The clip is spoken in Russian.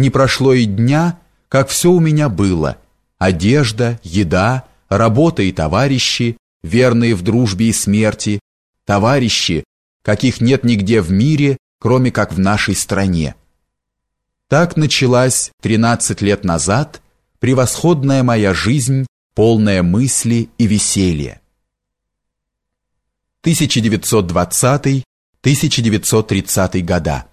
Не прошло и дня, как все у меня было. Одежда, еда, работа и товарищи, верные в дружбе и смерти, товарищи, каких нет нигде в мире, кроме как в нашей стране. Так началась 13 лет назад превосходная моя жизнь, полная мысли и веселья. 1920-1930 года.